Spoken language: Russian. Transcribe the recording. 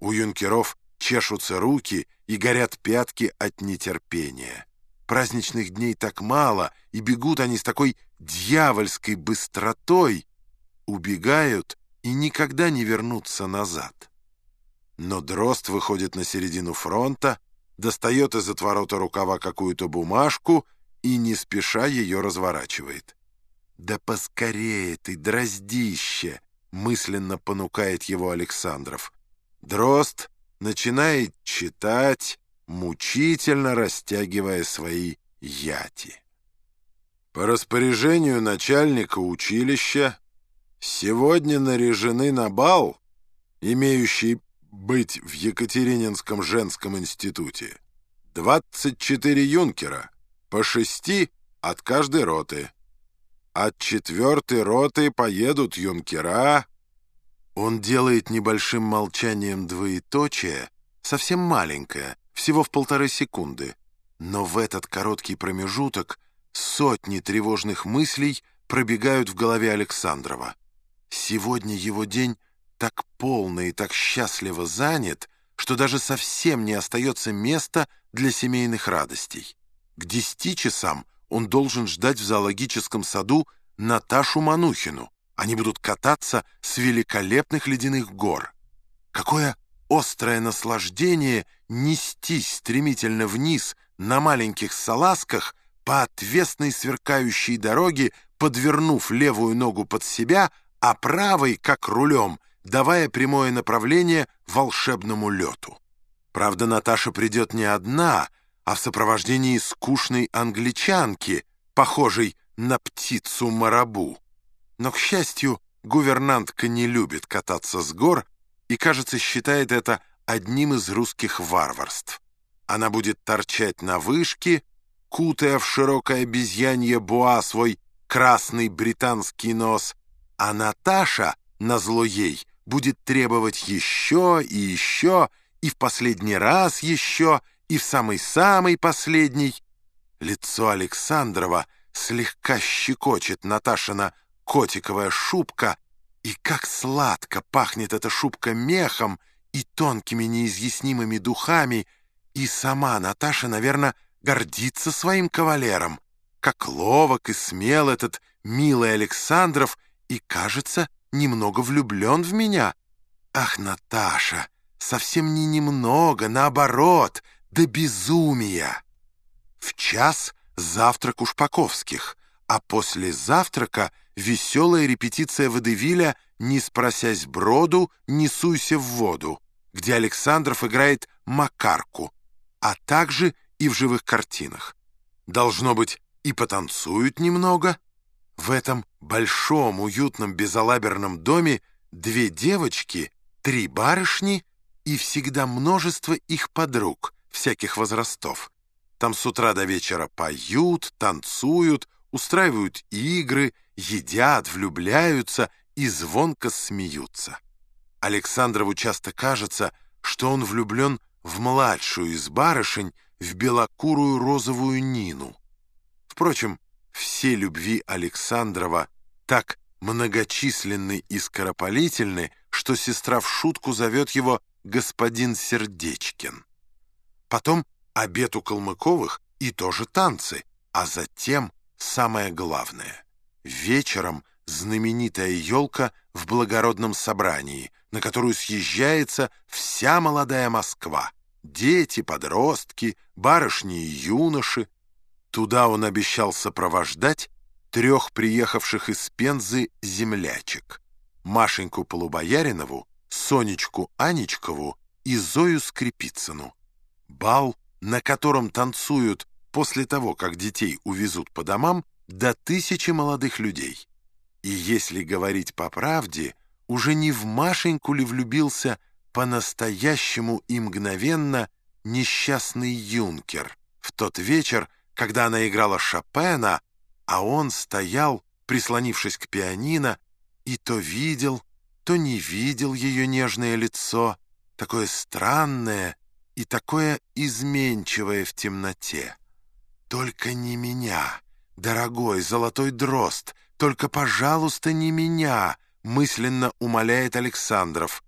У юнкеров чешутся руки и горят пятки от нетерпения. Праздничных дней так мало, и бегут они с такой дьявольской быстротой, убегают и никогда не вернутся назад. Но дрозд выходит на середину фронта, достает из отворота рукава какую-то бумажку и не спеша ее разворачивает. «Да поскорее ты, дроздище!» — мысленно понукает его Александров. Дрозд начинает читать, мучительно растягивая свои яти. По распоряжению начальника училища сегодня наряжены на бал, имеющий быть в Екатерининском женском институте, 24 юнкера, по шести от каждой роты. От четвертой роты поедут юнкера. Он делает небольшим молчанием двоеточие, совсем маленькое, всего в полторы секунды. Но в этот короткий промежуток сотни тревожных мыслей пробегают в голове Александрова. Сегодня его день так полно и так счастливо занят, что даже совсем не остается места для семейных радостей. К десяти часам он должен ждать в зоологическом саду Наташу Манухину. Они будут кататься с великолепных ледяных гор. Какое острое наслаждение нестись стремительно вниз на маленьких салазках по отвесной сверкающей дороге, подвернув левую ногу под себя, а правой, как рулем, давая прямое направление волшебному лету. Правда, Наташа придет не одна, а в сопровождении скучной англичанки, похожей на птицу-марабу. Но, к счастью, гувернантка не любит кататься с гор и, кажется, считает это одним из русских варварств. Она будет торчать на вышке, кутая в широкое обезьянье буа свой красный британский нос, а Наташа, назло ей, будет требовать еще и еще, и в последний раз еще, и в самый-самый последний. Лицо Александрова слегка щекочет Наташина котиковая шубка, и как сладко пахнет эта шубка мехом и тонкими неизъяснимыми духами, и сама Наташа, наверное, гордится своим кавалером. Как ловок и смел этот милый Александров и, кажется, немного влюблен в меня. Ах, Наташа, совсем не немного, наоборот, до безумия. В час завтрак у Шпаковских, а после завтрака веселая репетиция водевиля «Не спросясь броду, не суйся в воду», где Александров играет Макарку, а также и в живых картинах. Должно быть, и потанцуют немного. В этом большом, уютном, безалаберном доме две девочки, три барышни и всегда множество их подруг, всяких возрастов. Там с утра до вечера поют, танцуют, устраивают игры, едят, влюбляются и звонко смеются. Александрову часто кажется, что он влюблен в младшую из барышень, в белокурую розовую Нину. Впрочем, все любви Александрова так многочисленны и скоропалительны, что сестра в шутку зовет его господин Сердечкин. Потом обед у Калмыковых и тоже танцы, а затем самое главное. Вечером знаменитая елка в благородном собрании, на которую съезжается вся молодая Москва. Дети, подростки, барышни и юноши. Туда он обещал сопровождать трех приехавших из Пензы землячек. Машеньку Полубояринову, Сонечку Анечкову и Зою Скрипицыну. Бал, на котором танцуют после того, как детей увезут по домам, до тысячи молодых людей. И если говорить по правде, уже не в Машеньку ли влюбился по-настоящему и мгновенно несчастный юнкер в тот вечер, когда она играла Шопена, а он стоял, прислонившись к пианино, и то видел, то не видел ее нежное лицо, такое странное и такое изменчивое в темноте. «Только не меня, дорогой золотой дрозд, только, пожалуйста, не меня!» мысленно умоляет Александров,